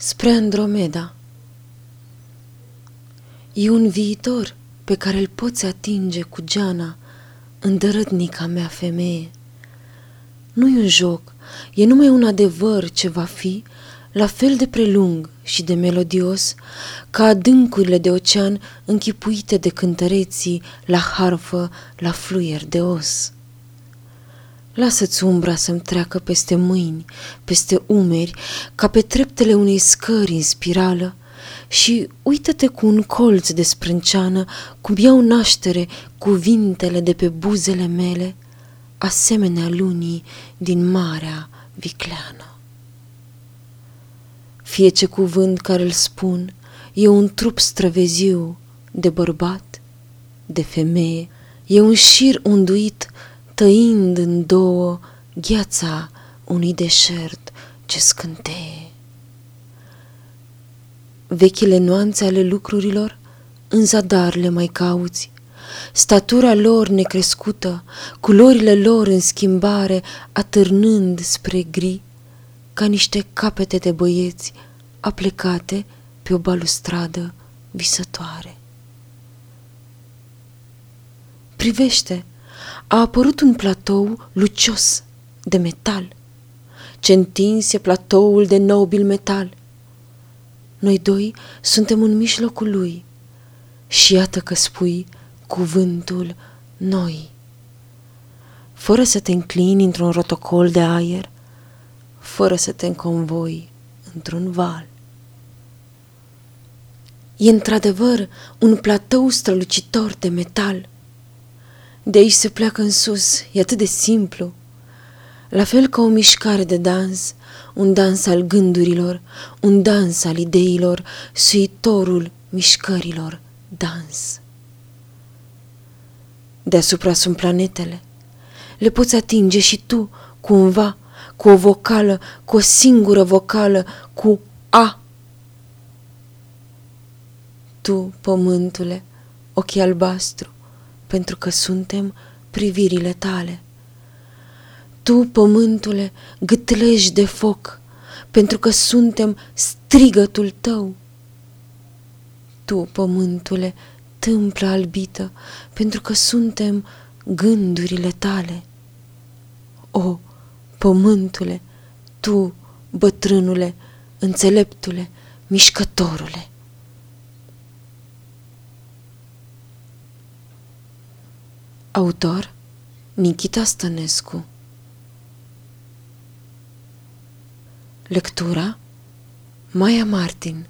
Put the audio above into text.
spre Andromeda. E un viitor pe care îl poți atinge cu geana, îndărătnica mea femeie. Nu-i un joc, e numai un adevăr ce va fi la fel de prelung și de melodios ca adâncurile de ocean închipuite de cântăreții la harfă, la fluier de os. Lasă-ți umbra să-mi treacă peste mâini, peste umeri, ca pe treptele unei scări în spirală, și uită-te cu un colț de sprânceană cum iau naștere cuvintele de pe buzele mele, asemenea lunii din marea vicleană. Fie ce cuvânt care îl spun e un trup străveziu de bărbat, de femeie, e un șir unduit tăind în două gheața unui deșert ce scânteie. Vechile nuanțe ale lucrurilor în zadar le mai cauți, statura lor necrescută, culorile lor în schimbare, atârnând spre gri, ca niște capete de băieți aplecate pe o balustradă visătoare. Privește, a apărut un platou lucios de metal, ce întinse platoul de nobil metal. Noi doi suntem în mijlocul lui și iată că spui cuvântul noi. Fără să te înclini într-un rotocol de aer, fără să te înconvoi într-un val. E într-adevăr un platou strălucitor de metal – de aici se pleacă în sus, e atât de simplu. La fel ca o mișcare de dans, un dans al gândurilor, un dans al ideilor, suitorul mișcărilor, dans. Deasupra sunt planetele. Le poți atinge și tu, cumva, cu o vocală, cu o singură vocală, cu A. Tu, pământule, ochii albastru, pentru că suntem privirile tale. Tu, pământule, gâtlești de foc, pentru că suntem strigătul tău. Tu, pământule, tâmplă albită, pentru că suntem gândurile tale. O, pământule, tu, bătrânule, înțeleptule, mișcătorule. Autor Nikita Stănescu. Lectura Maia Martin